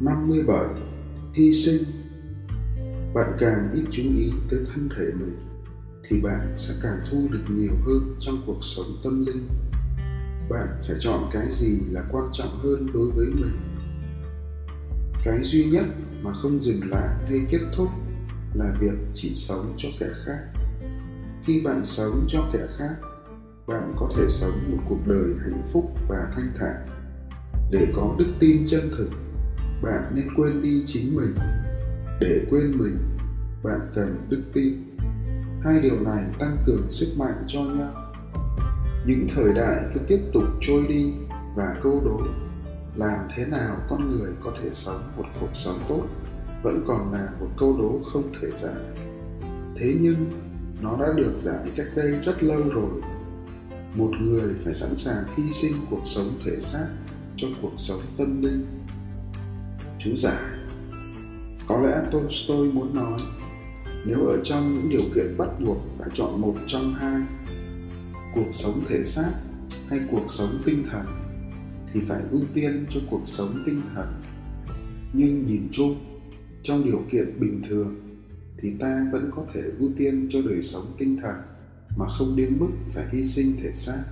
57 Hy sinh. Bạn càng ít chú ý tới thân thể mình, thì bạn sẽ càng thu được nhiều hơn trong cuộc sống tâm linh. Bạn phải chọn cái gì là quan trọng hơn đối với mình? Cái duy nhất mà không dừng lại hay kết thúc là việc chỉ sống cho kẻ khác. Khi bạn sống cho kẻ khác, bạn có thể sống một cuộc đời hạnh phúc và thanh thản. Để có đức tin chân thực bạn nên quên đi chính mình. Để quên mình, bạn cần đức tin. Hai điều này tăng cường sức mạnh cho nhau. Những thời đại cứ tiếp tục trôi đi và câu đố làm thế nào con người có thể sống một cuộc sống tốt, vẫn còn là một câu đố không thể giải. Thế nhưng, nó đã được giải cách đây rất lâu rồi. Một người phải sẵn sàng hy sinh cuộc sống thể xác cho cuộc sống tâm linh chú giả. có lẽ tolstoy muốn nói, nếu ở trong những điều kiện bắt buộc phải chọn một trong hai, cuộc sống thể xác hay cuộc sống tinh thần, thì phải ưu tiên cho cuộc sống tinh thần nhưng nhìn chung, trong điều kiện bình thường, thì ta vẫn có thể ưu tiên cho đời sống tinh thần mà không đến mức phải hy sinh thể xác